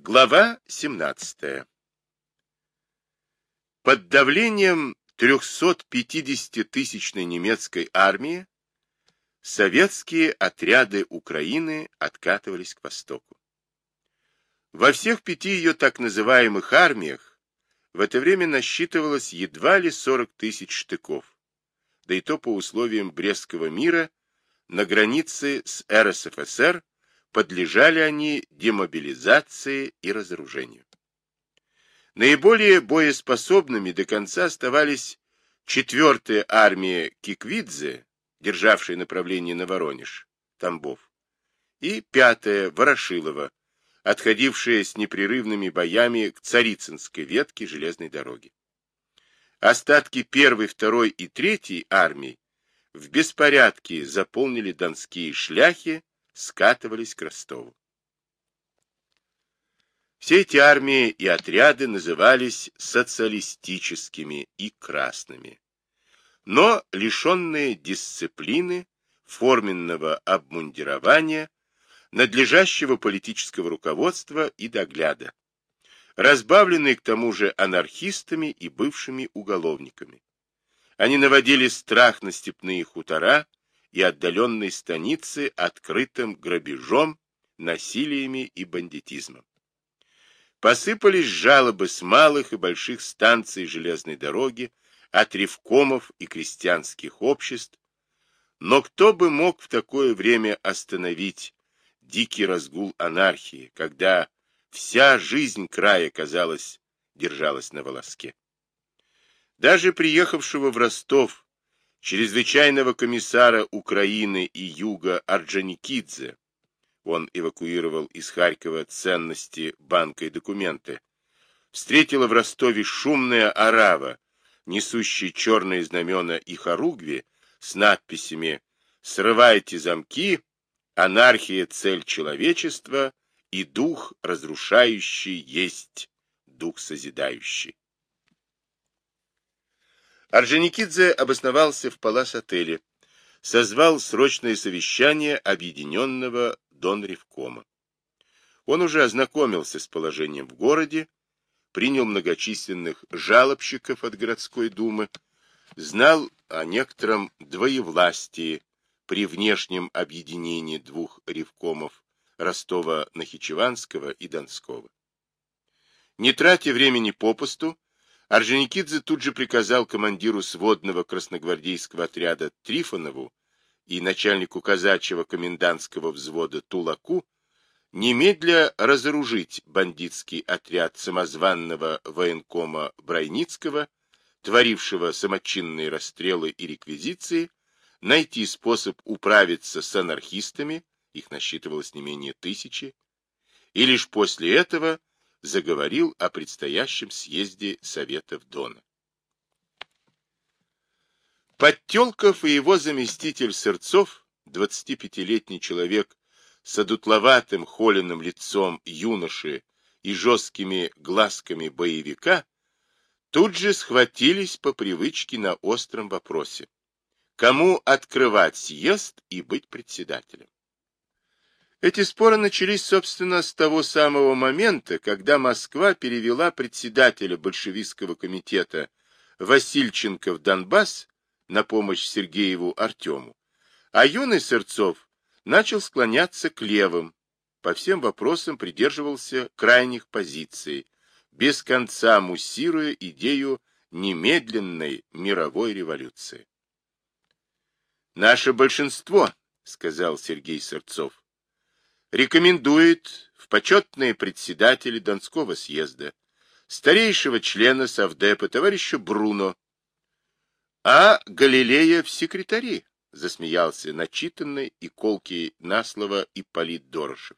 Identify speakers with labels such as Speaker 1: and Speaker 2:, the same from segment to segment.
Speaker 1: Глава 17. Под давлением 350-тысячной немецкой армии советские отряды Украины откатывались к востоку. Во всех пяти ее так называемых армиях в это время насчитывалось едва ли 40 тысяч штыков, да и то по условиям Брестского мира на границе с РСФСР подлежали они демобилизации и разоружению. Наиболее боеспособными до конца оставались 4-я армия Киквидзе, державшая направление на Воронеж, Тамбов, и 5-я Ворошилова, отходившая с непрерывными боями к Царицынской ветке железной дороги. Остатки 1-й, 2-й и 3-й армий в беспорядке заполнили донские шляхи скатывались к Ростову. Все эти армии и отряды назывались социалистическими и красными, но лишенные дисциплины, форменного обмундирования, надлежащего политического руководства и догляда, разбавленные к тому же анархистами и бывшими уголовниками. Они наводили страх на степные хутора, и отдаленной станицы открытым грабежом, насилиями и бандитизмом. Посыпались жалобы с малых и больших станций железной дороги, от ревкомов и крестьянских обществ, но кто бы мог в такое время остановить дикий разгул анархии, когда вся жизнь края, казалось, держалась на волоске. Даже приехавшего в Ростов чрезвычайного комиссара Украины и Юга Орджоникидзе, он эвакуировал из Харькова ценности банка и документы, встретила в Ростове шумная арава, несущая черные знамена и хоругви с надписями «Срывайте замки», «Анархия – цель человечества» и «Дух разрушающий есть дух созидающий». Орджоникидзе обосновался в палас-отеле, созвал срочное совещание объединенного Донревкома. Он уже ознакомился с положением в городе, принял многочисленных жалобщиков от городской думы, знал о некотором двоевластии при внешнем объединении двух ревкомов Ростова-Нахичеванского и Донского. Не тратя времени попусту, Орджоникидзе тут же приказал командиру сводного красногвардейского отряда Трифонову и начальнику казачьего комендантского взвода Тулаку немедля разоружить бандитский отряд самозванного военкома Брайницкого, творившего самочинные расстрелы и реквизиции, найти способ управиться с анархистами, их насчитывалось не менее тысячи, и лишь после этого заговорил о предстоящем съезде Советов Дона. Подтелков и его заместитель Сырцов, 25-летний человек с одутловатым холеным лицом юноши и жесткими глазками боевика, тут же схватились по привычке на остром вопросе. Кому открывать съезд и быть председателем? Эти споры начались, собственно, с того самого момента, когда Москва перевела председателя большевистского комитета Васильченко в Донбасс на помощь Сергееву Артему, а юный Сырцов начал склоняться к левым, по всем вопросам придерживался крайних позиций, без конца муссируя идею немедленной мировой революции. «Наше большинство», — сказал Сергей Сырцов, рекомендует в почетные председатели Донского съезда старейшего члена Совдепа товарища Бруно, а Галилея в секретари, засмеялся начитанный и колкий на слово Ипполит Дорошев.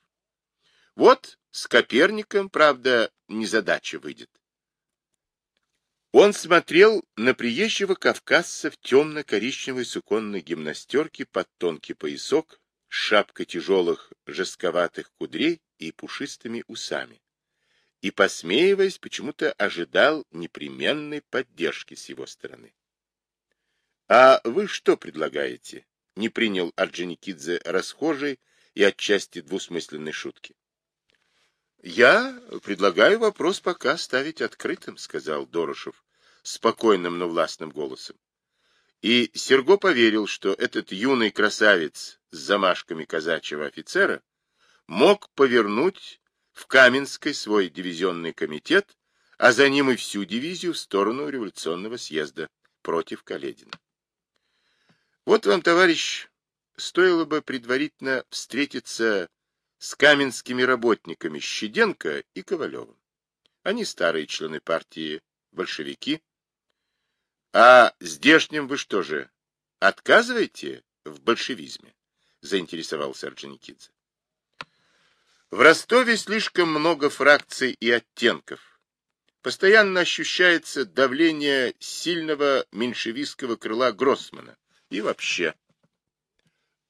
Speaker 1: Вот с Коперником, правда, незадача выйдет. Он смотрел на приезжего кавказца в темно-коричневой суконной гимнастерке под тонкий поясок, шапкой тяжелых жестковатых кудрей и пушистыми усами. И, посмеиваясь, почему-то ожидал непременной поддержки с его стороны. — А вы что предлагаете? — не принял Орджоникидзе расхожей и отчасти двусмысленной шутки. Я предлагаю вопрос пока ставить открытым, сказал Дорошев спокойным, но властным голосом. И Серго поверил, что этот юный красавец с замашками казачьего офицера мог повернуть в Каменской свой дивизионный комитет, а за ним и всю дивизию в сторону революционного съезда против Каледина. Вот вам, товарищ, стоило бы предварительно встретиться с каменскими работниками Щеденко и Ковалевым. Они старые члены партии большевики. А здешним вы что же, отказываете в большевизме? Заинтересовался Орджоникидзе. В Ростове слишком много фракций и оттенков. Постоянно ощущается давление сильного меньшевистского крыла Гроссмана. И вообще,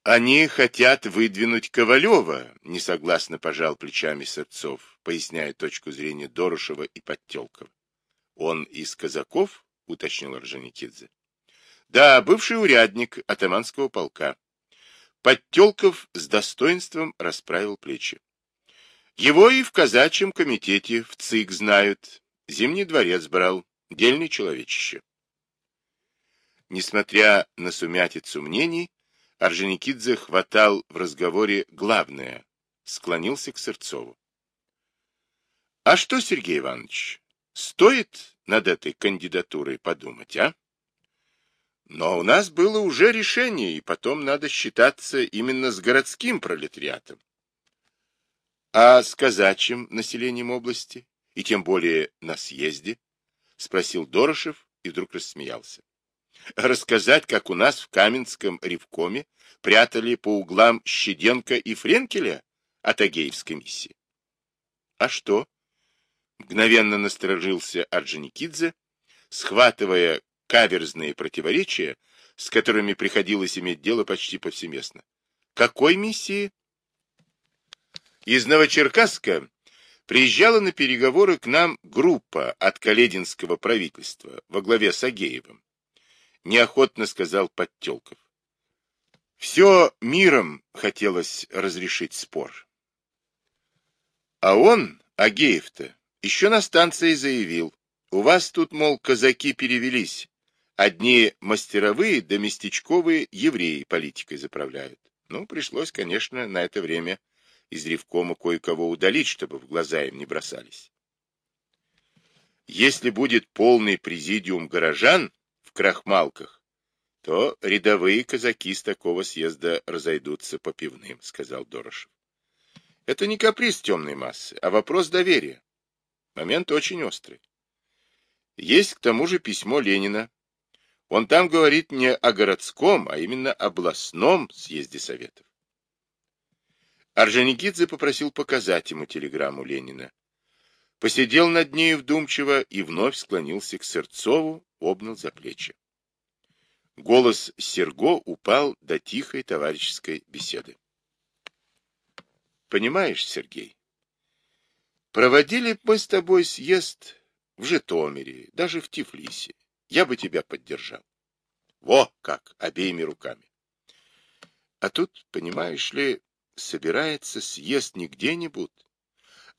Speaker 1: они хотят выдвинуть Ковалева, несогласно пожал плечами Сырцов, поясняя точку зрения Дорошева и Подтелкова. Он из казаков, уточнил Орджоникидзе. Да, бывший урядник атаманского полка. Подтелков с достоинством расправил плечи. Его и в казачьем комитете в ЦИК знают. Зимний дворец брал. Дельный человечище. Несмотря на сумятицу мнений, Орджоникидзе хватал в разговоре главное, склонился к Сырцову. — А что, Сергей Иванович, стоит над этой кандидатурой подумать, а? Но у нас было уже решение, и потом надо считаться именно с городским пролетариатом. А с казачьим населением области, и тем более на съезде? — спросил Дорошев и вдруг рассмеялся рассказать, как у нас в Каменском ревкоме прятали по углам Щеденко и Френкеля от Агеевской миссии. А что? Мгновенно насторожился Орджоникидзе, схватывая каверзные противоречия, с которыми приходилось иметь дело почти повсеместно. Какой миссии? Из Новочеркасска приезжала на переговоры к нам группа от Калединского правительства во главе с Агеевым неохотно сказал Подтелков. Все миром хотелось разрешить спор. А он, Агеев-то, еще на станции заявил, у вас тут, мол, казаки перевелись, одни мастеровые да местечковые евреи политикой заправляют. Ну, пришлось, конечно, на это время из Ревкома кое-кого удалить, чтобы в глаза им не бросались. Если будет полный президиум горожан, в крахмалках, то рядовые казаки с такого съезда разойдутся по пивным, — сказал Дорошев. Это не каприз темной массы, а вопрос доверия. Момент очень острый. Есть к тому же письмо Ленина. Он там говорит не о городском, а именно областном съезде Советов. Орджоникидзе попросил показать ему телеграмму Ленина. Посидел над ней вдумчиво и вновь склонился к Сырцову, обнял за плечи. Голос Серго упал до тихой товарищеской беседы. Понимаешь, Сергей, проводили мы с тобой съезд в Житомире, даже в Тифлисе. Я бы тебя поддержал. Во как, обеими руками. А тут, понимаешь ли, собирается съезд не где-нибудь,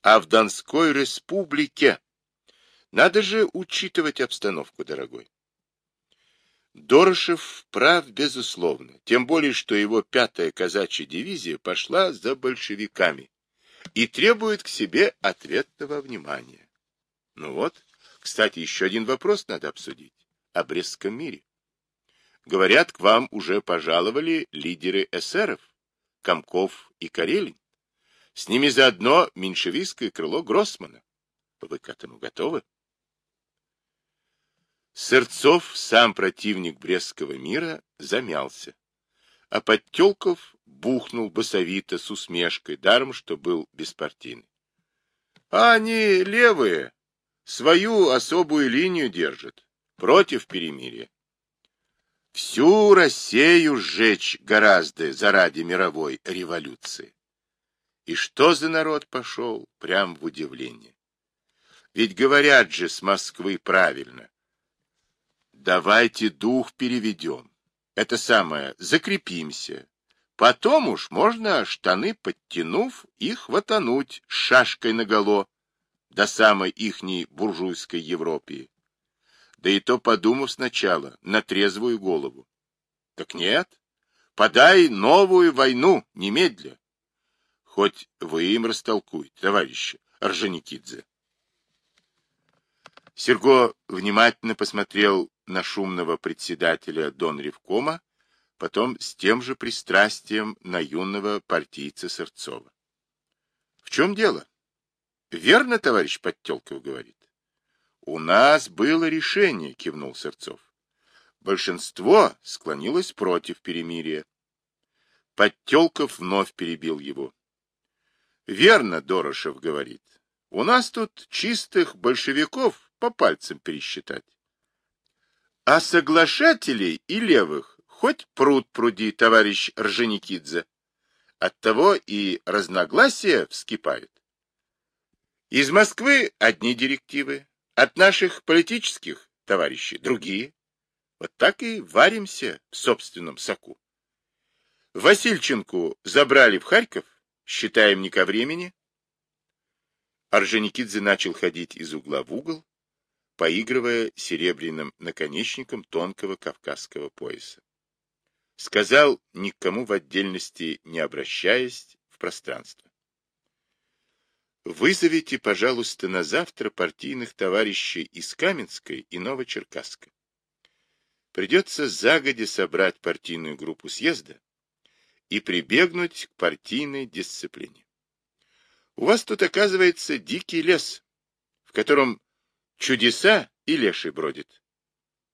Speaker 1: а в Донской республике. Надо же учитывать обстановку, дорогой. Дорошев прав, безусловно, тем более, что его пятая казачья дивизия пошла за большевиками и требует к себе ответного внимания. Ну вот, кстати, еще один вопрос надо обсудить. О Брестском мире. Говорят, к вам уже пожаловали лидеры эсеров, Комков и Карелин. С ними заодно меньшевистское крыло Гроссмана. Вы к этому готовы? Сырцов, сам противник Брестского мира, замялся, а Подтелков бухнул басовито с усмешкой, даром, что был беспартийный. А они левые, свою особую линию держат, против перемирия. Всю Россию сжечь гораздо заради мировой революции. И что за народ пошел? Прям в удивление. Ведь говорят же с Москвы правильно. Давайте дух переведем. Это самое, закрепимся. Потом уж можно, штаны подтянув, их хватануть с шашкой наголо до самой ихней буржуйской Европе. Да и то подумав сначала, на трезвую голову. Так нет, подай новую войну немедля. Хоть вы им растолкуйте, товарищи Орджоникидзе. Серго внимательно посмотрел на шумного председателя Дон Ревкома, потом с тем же пристрастием на юного партийца Сырцова. — В чем дело? — Верно, товарищ Подтелков говорит. — У нас было решение, — кивнул Сырцов. Большинство склонилось против перемирия. Подтелков вновь перебил его. — Верно, Дорошев говорит. У нас тут чистых большевиков по пальцам пересчитать. А соглашателей и левых хоть пруд пруди, товарищ Рженикидзе. Оттого и разногласия вскипают. Из Москвы одни директивы, от наших политических товарищей другие. Вот так и варимся в собственном соку. Васильченку забрали в Харьков, считаем не ко времени. Орджоникидзе начал ходить из угла в угол, поигрывая серебряным наконечником тонкого кавказского пояса. Сказал, никому в отдельности не обращаясь, в пространство. Вызовите, пожалуйста, на завтра партийных товарищей из Каменской и Новочеркасска. Придется загоди собрать партийную группу съезда и прибегнуть к партийной дисциплине. У вас тут, оказывается, дикий лес, в котором чудеса и леший бродит.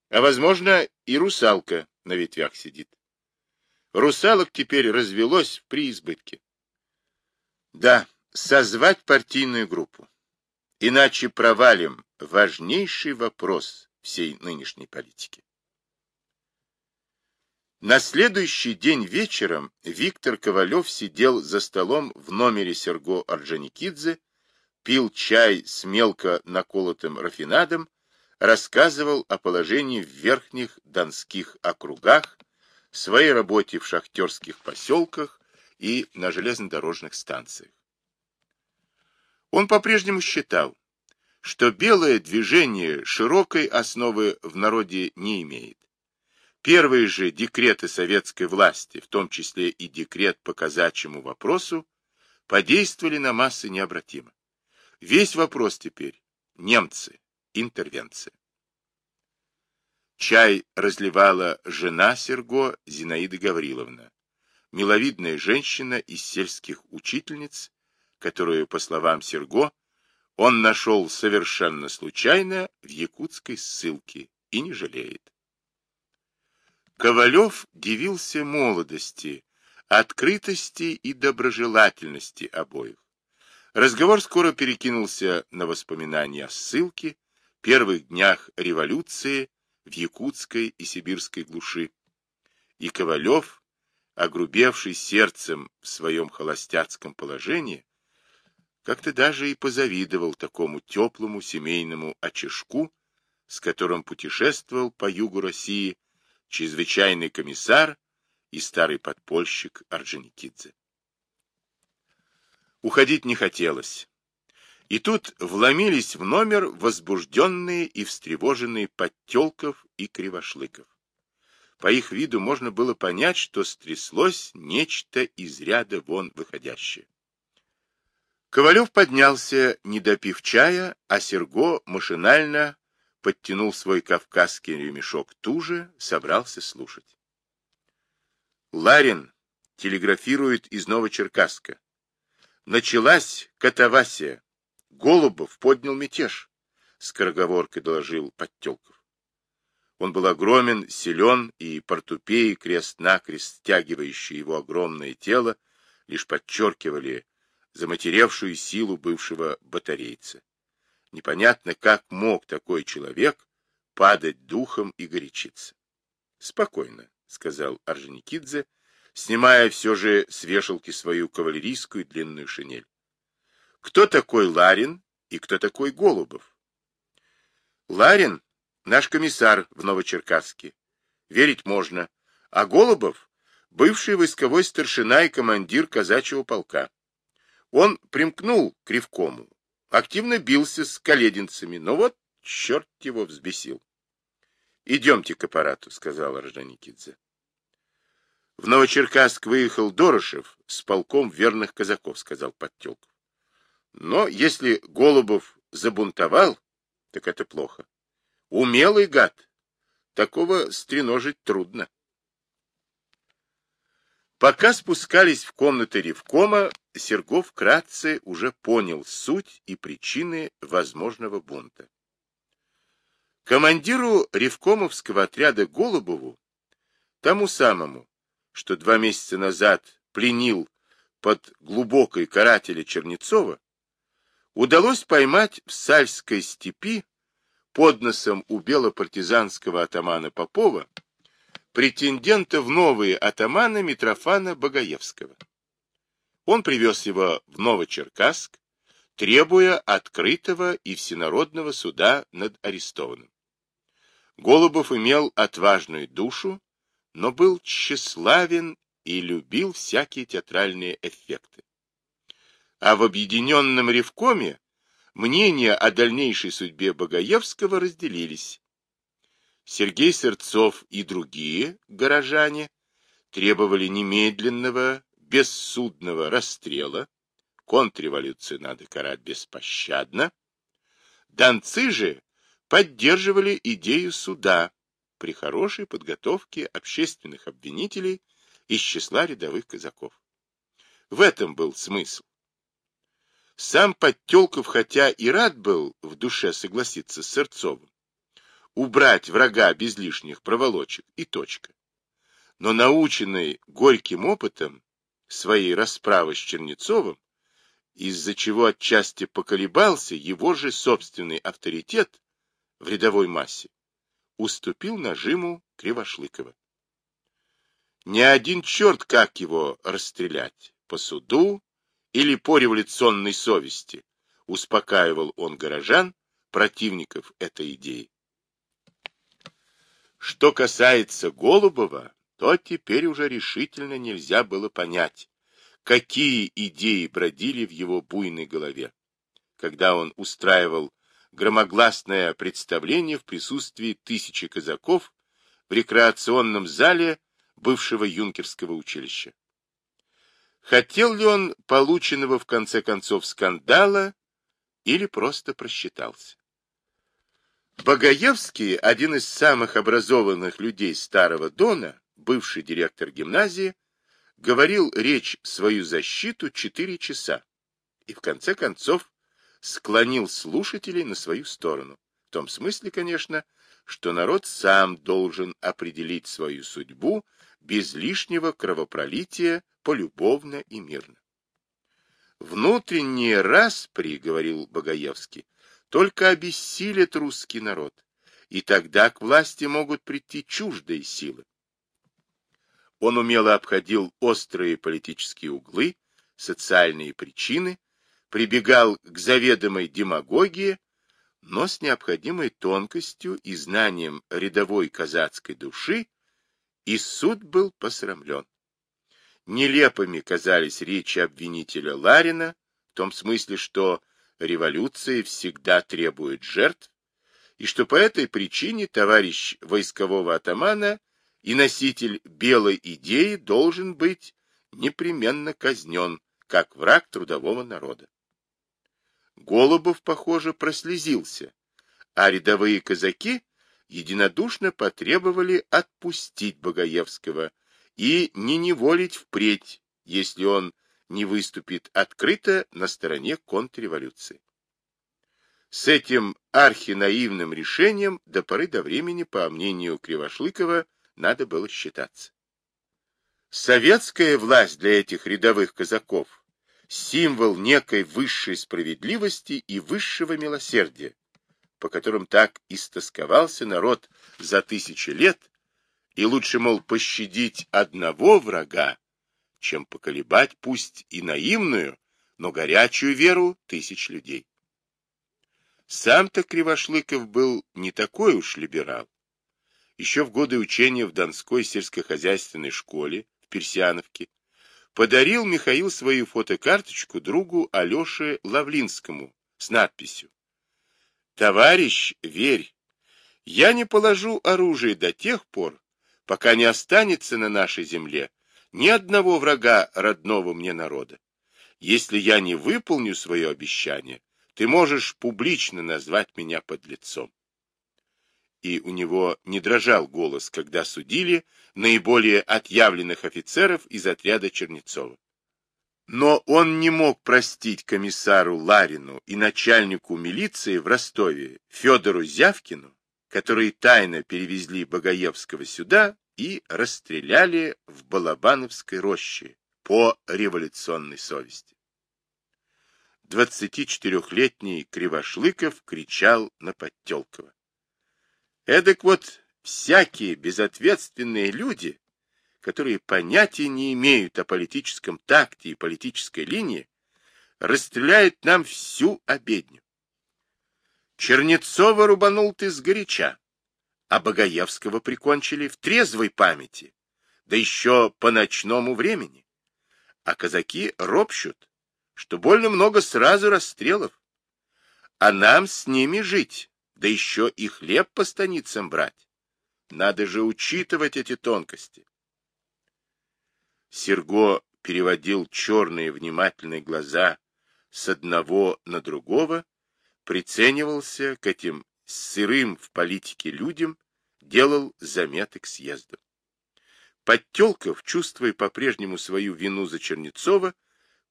Speaker 1: А, возможно, и русалка на ветвях сидит. Русалок теперь развелось в преизбытке. Да, созвать партийную группу. Иначе провалим важнейший вопрос всей нынешней политики. На следующий день вечером Виктор Ковалев сидел за столом в номере Серго Орджоникидзе пил чай с мелко наколотым рафинадом, рассказывал о положении в верхних донских округах, своей работе в шахтерских поселках и на железнодорожных станциях. Он по-прежнему считал, что белое движение широкой основы в народе не имеет. Первые же декреты советской власти, в том числе и декрет по казачьему вопросу, подействовали на массы необратимо. Весь вопрос теперь – немцы, интервенция. Чай разливала жена Серго Зинаида Гавриловна, миловидная женщина из сельских учительниц, которую, по словам Серго, он нашел совершенно случайно в якутской ссылке и не жалеет. Ковалев дивился молодости, открытости и доброжелательности обоих. Разговор скоро перекинулся на воспоминания о ссылке, первых днях революции в якутской и сибирской глуши. И Ковалев, огрубевший сердцем в своем холостяцком положении, как-то даже и позавидовал такому теплому семейному очишку, с которым путешествовал по югу России чрезвычайный комиссар и старый подпольщик Орджоникидзе. Уходить не хотелось. И тут вломились в номер возбужденные и встревоженные Подтелков и Кривошлыков. По их виду можно было понять, что стряслось нечто из ряда вон выходящее. Ковалев поднялся, не допив чая, а Серго машинально подтянул свой кавказский ремешок туже, собрался слушать. Ларин телеграфирует из Новочеркасска. Началась катавасия. Голубов поднял мятеж, — скороговоркой доложил Подтелков. Он был огромен, силен, и портупеи, крест-накрест стягивающие его огромное тело, лишь подчеркивали заматеревшую силу бывшего батарейца. Непонятно, как мог такой человек падать духом и горячиться. — Спокойно, — сказал Орджоникидзе, снимая все же с вешалки свою кавалерийскую длинную шинель. Кто такой Ларин и кто такой Голубов? Ларин — наш комиссар в Новочеркасске. Верить можно. А Голубов бывший войсковой старшина и командир казачьего полка. Он примкнул к Ревкому, активно бился с колединцами, но вот черт его взбесил. «Идемте к аппарату», — сказал Орджоникидзе. В Новочеркасск выехал Дорошев с полком верных казаков, сказал Подтелков. Но если Голубов забунтовал, так это плохо. Умелый гад. Такого стреножить трудно. Пока спускались в комнаты Ревкома, Сергов вкратце уже понял суть и причины возможного бунта. Командиру Ревкомовского отряда Голубову, тому самому, что два месяца назад пленил под глубокой карателя Чернецова, удалось поймать в Сальской степи под носом у белопартизанского атамана Попова претендента в новые атаманы Митрофана Богоевского. Он привез его в Новочеркасск, требуя открытого и всенародного суда над арестованным. Голубов имел отважную душу, но был тщеславен и любил всякие театральные эффекты. А в объединенном Ревкоме мнения о дальнейшей судьбе Богоевского разделились. Сергей Сырцов и другие горожане требовали немедленного, бессудного расстрела, контрреволюцию надо карать беспощадно. Донцы же поддерживали идею суда, при хорошей подготовке общественных обвинителей из числа рядовых казаков. В этом был смысл. Сам Подтелков, хотя и рад был в душе согласиться с Сырцовым, убрать врага без лишних проволочек и точка. Но наученный горьким опытом своей расправы с Чернецовым, из-за чего отчасти поколебался его же собственный авторитет в рядовой массе, уступил нажиму Кривошлыкова. Ни один черт как его расстрелять, по суду или по революционной совести, успокаивал он горожан, противников этой идеи. Что касается Голубова, то теперь уже решительно нельзя было понять, какие идеи бродили в его буйной голове, когда он устраивал громогласное представление в присутствии тысячи казаков в рекреационном зале бывшего юнкерского училища. Хотел ли он полученного в конце концов скандала или просто просчитался? Богоевский, один из самых образованных людей Старого Дона, бывший директор гимназии, говорил речь свою защиту четыре часа и в конце концов склонил слушателей на свою сторону. В том смысле, конечно, что народ сам должен определить свою судьбу без лишнего кровопролития полюбовно и мирно. «Внутренние распри, — говорил Богоевский, — только обессилят русский народ, и тогда к власти могут прийти чуждые силы. Он умело обходил острые политические углы, социальные причины, прибегал к заведомой демагогии, но с необходимой тонкостью и знанием рядовой казацкой души, и суд был посрамлен. Нелепыми казались речи обвинителя Ларина, в том смысле, что революция всегда требует жертв, и что по этой причине товарищ войскового атамана и носитель белой идеи должен быть непременно казнен, как враг трудового народа. Голубов, похоже, прослезился, а рядовые казаки единодушно потребовали отпустить Богоевского и не неволить впредь, если он не выступит открыто на стороне контрреволюции. С этим архинаивным решением до поры до времени, по мнению Кривошлыкова, надо было считаться. Советская власть для этих рядовых казаков символ некой высшей справедливости и высшего милосердия, по которым так истосковался народ за тысячи лет, и лучше, мол, пощадить одного врага, чем поколебать пусть и наивную, но горячую веру тысяч людей. Сам-то Кривошлыков был не такой уж либерал. Еще в годы учения в Донской сельскохозяйственной школе Персиановки, подарил Михаил свою фотокарточку другу Алёше Лавлинскому с надписью «Товарищ, верь, я не положу оружие до тех пор, пока не останется на нашей земле ни одного врага родного мне народа. Если я не выполню свое обещание, ты можешь публично назвать меня подлецом. И у него не дрожал голос, когда судили наиболее отъявленных офицеров из отряда Чернецова. Но он не мог простить комиссару Ларину и начальнику милиции в Ростове Федору Зявкину, которые тайно перевезли Богоевского сюда и расстреляли в Балабановской роще по революционной совести. 24-летний Кривошлыков кричал на Подтелкова. Эдак вот всякие безответственные люди, которые понятия не имеют о политическом такте и политической линии, расстреляют нам всю обедню. Чернецова рубанул ты сгоряча, а Богоевского прикончили в трезвой памяти, да еще по ночному времени. А казаки ропщут, что больно много сразу расстрелов. А нам с ними жить, да еще и хлеб по станицам брать. Надо же учитывать эти тонкости. Серго переводил черные внимательные глаза с одного на другого, приценивался к этим сырым в политике людям, делал заметы к съездам. Подтелков, чувствуя по-прежнему свою вину за Чернецова,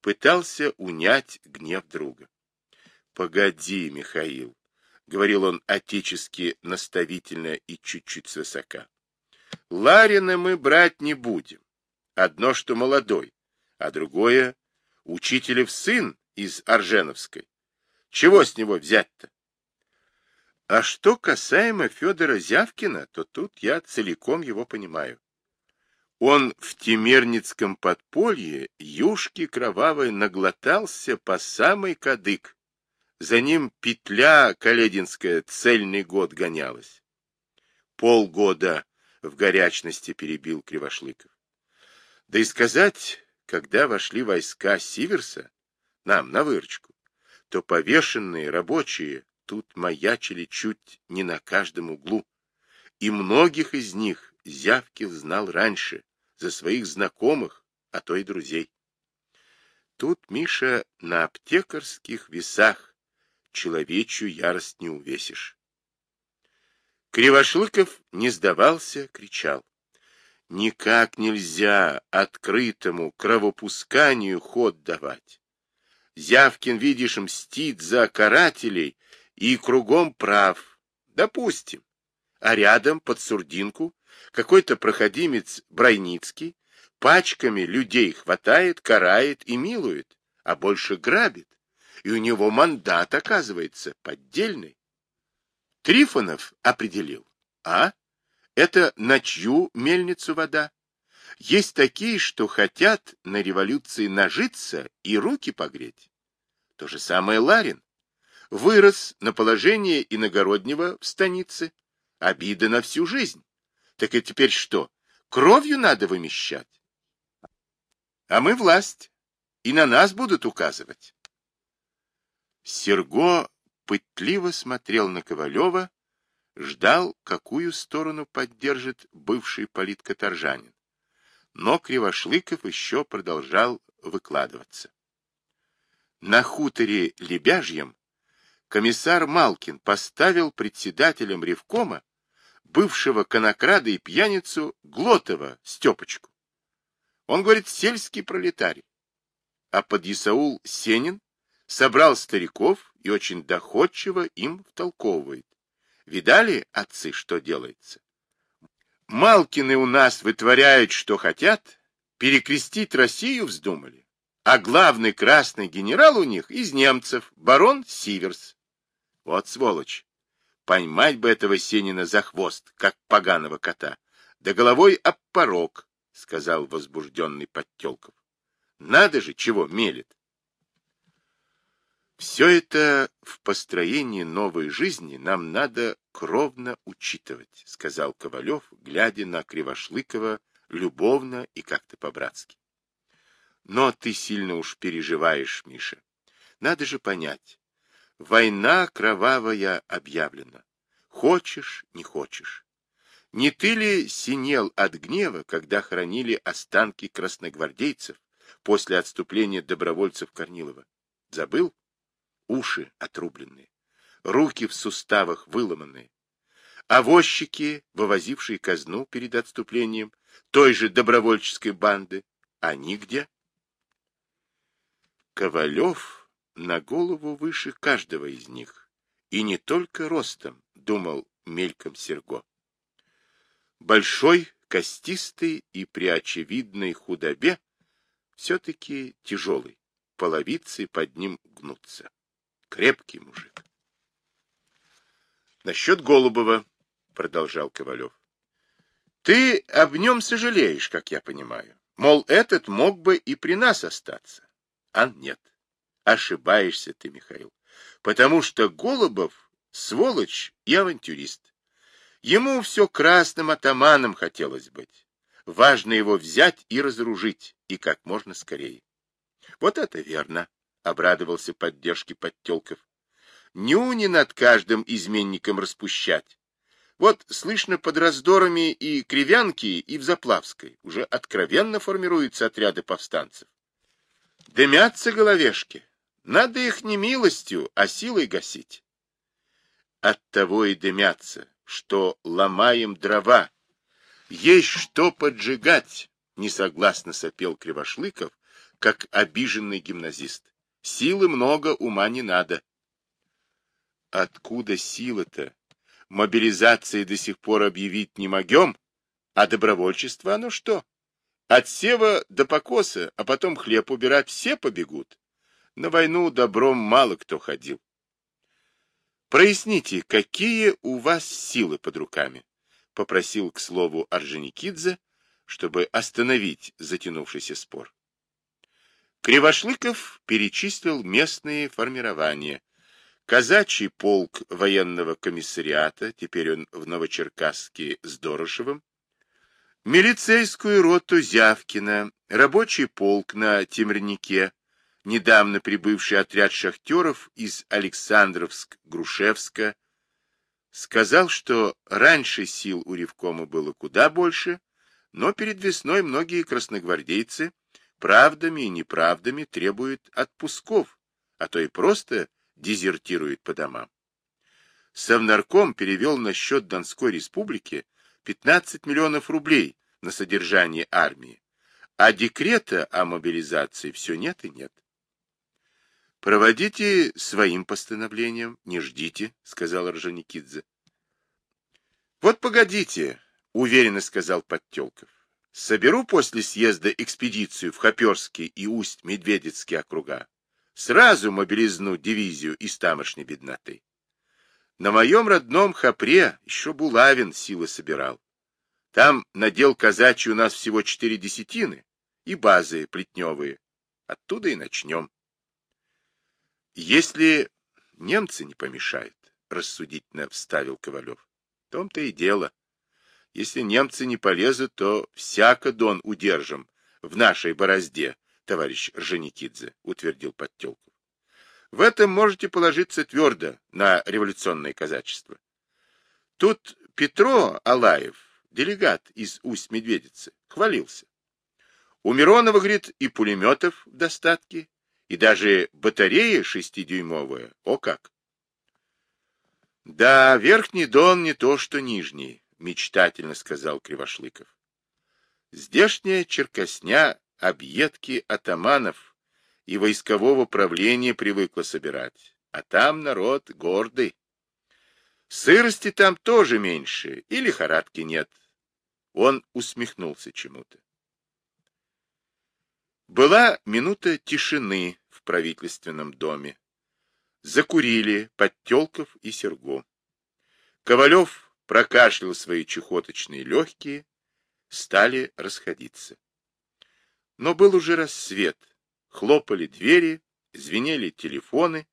Speaker 1: пытался унять гнев друга. — Погоди, Михаил, — говорил он отечески наставительно и чуть-чуть свысока. — Ларина мы брать не будем. Одно, что молодой, а другое — учителев сын из Арженовской. Чего с него взять-то? А что касаемо Федора Зявкина, то тут я целиком его понимаю. Он в Темерницком подполье юшки кровавой наглотался по самый кадык. За ним петля калединская цельный год гонялась. Полгода в горячности перебил Кривошлыков. Да и сказать, когда вошли войска Сиверса, нам на выручку, то повешенные рабочие тут маячили чуть не на каждом углу, и многих из них Зявкин знал раньше, за своих знакомых, а то и друзей. Тут, Миша, на аптекарских весах человечью ярость не увесишь. Кривошлыков не сдавался, кричал. Никак нельзя открытому кровопусканию ход давать. Зявкин, видишь, мстит за карателей и кругом прав. Допустим. А рядом, под сурдинку, какой-то проходимец Брайницкий пачками людей хватает, карает и милует, а больше грабит. И у него мандат, оказывается, поддельный. Трифонов определил. А? Это на чью мельницу вода? Есть такие, что хотят на революции нажиться и руки погреть. То же самое Ларин. Вырос на положение иногороднего в станице. Обида на всю жизнь. Так и теперь что, кровью надо вымещать? А мы власть, и на нас будут указывать. Серго пытливо смотрел на Ковалева, ждал, какую сторону поддержит бывший политкоторжанин. Но Кривошлыков еще продолжал выкладываться. На хуторе Лебяжьем комиссар Малкин поставил председателем Ревкома бывшего конокрада и пьяницу Глотова Степочку. Он говорит, сельский пролетарий. А подъясаул Сенин собрал стариков и очень доходчиво им втолковывает. Видали, отцы, что делается? Малкины у нас вытворяют, что хотят, перекрестить Россию вздумали. А главный красный генерал у них из немцев, барон Сиверс. Вот сволочь. Поймать бы этого Сенина за хвост, как поганого кота. Да головой об порог, — сказал возбужденный Подтелков. Надо же, чего мелет. Все это в построении новой жизни нам надо кровно учитывать, — сказал Ковалев, глядя на Кривошлыкова любовно и как-то по-братски. Но ты сильно уж переживаешь, Миша. Надо же понять. Война кровавая объявлена. Хочешь, не хочешь. Не ты ли синел от гнева, когда хоронили останки красногвардейцев после отступления добровольцев Корнилова? Забыл? Уши отрубленные, руки в суставах выломанные. А возчики, вывозившие казну перед отступлением той же добровольческой банды, они где? Ковалев на голову выше каждого из них, и не только ростом, думал мельком Серго. Большой, костистый и при очевидной худобе все-таки тяжелый, половицы под ним гнутся. Крепкий мужик. Насчет Голубова, продолжал Ковалев. Ты об нем сожалеешь, как я понимаю. Мол, этот мог бы и при нас остаться. А нет. Ошибаешься ты, Михаил. Потому что Голубов — сволочь и авантюрист. Ему все красным атаманом хотелось быть. Важно его взять и разоружить, и как можно скорее. Вот это верно, — обрадовался поддержке Подтелков. Нюни над каждым изменником распущать. Вот слышно под раздорами и Кривянки, и в Заплавской уже откровенно формируются отряды повстанцев. Дымятся головешки. Надо их не милостью, а силой гасить. Оттого и дымятся, что ломаем дрова. Есть что поджигать, несогласно сопел Кривошлыков, как обиженный гимназист. Силы много, ума не надо. Откуда сила-то? Мобилизации до сих пор объявить не могем, а добровольчество оно что? От сева до покоса, а потом хлеб убирать все побегут. На войну добром мало кто ходил. Проясните, какие у вас силы под руками? Попросил, к слову, Орджоникидзе, чтобы остановить затянувшийся спор. Кривошлыков перечислил местные формирования. Казачий полк военного комиссариата, теперь он в Новочеркасске с Дорошевым, милицейскую роту Зявкина, рабочий полк на Темрянике, недавно прибывший отряд шахтеров из Александровск-Грушевска, сказал, что раньше сил у Ревкома было куда больше, но перед весной многие красногвардейцы правдами и неправдами требуют отпусков, а то и просто дезертируют по домам. Совнарком перевел на счет Донской республики 15 миллионов рублей на содержание армии, а декрета о мобилизации все нет и нет. Проводите своим постановлением, не ждите, сказал Орджоникидзе. Вот погодите, уверенно сказал Подтелков. Соберу после съезда экспедицию в Хоперский и Усть-Медведецкие округа. Сразу мобилизну дивизию из тамошней бедноты. На моем родном Хопре еще Булавин силы собирал. Там надел казачий у нас всего четыре десятины и базы плетневые. Оттуда и начнем. Если немцы не помешают, рассудительно вставил Ковалев, том-то и дело. Если немцы не полезут, то всяко дон удержим в нашей борозде, товарищ Рженикидзе, утвердил Подтелков. В этом можете положиться твердо на революционное казачество. Тут Петро Алаев, делегат из Усть-Медведицы, хвалился. У Миронова, говорит, и пулеметов в достатке, и даже батарея шестидюймовая. О как! Да, верхний дон не то, что нижний, мечтательно сказал Кривошлыков. Здешняя черкосня объедки атаманов и войскового правления привыкла собирать, а там народ гордый. Сырости там тоже меньше, и лихорадки нет. Он усмехнулся чему-то. Была минута тишины в правительственном доме. Закурили Подтелков и Серго. Ковалев прокашлял свои чехоточные легкие, стали расходиться. Но был уже рассвет, хлопали двери, звенели телефоны.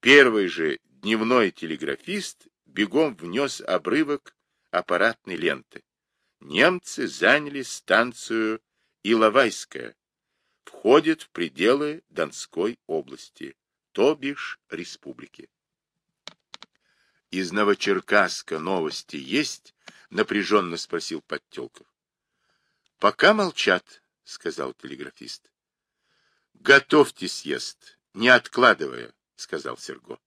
Speaker 1: Первый же дневной телеграфист бегом внес обрывок аппаратной ленты. Немцы заняли станцию Иловайская, входит в пределы Донской области, то бишь республики. Из Новочеркасска новости есть? Напряженно спросил Подтелков. Пока молчат, сказал телеграфист. Готовьте съезд, не откладывая, сказал Серго.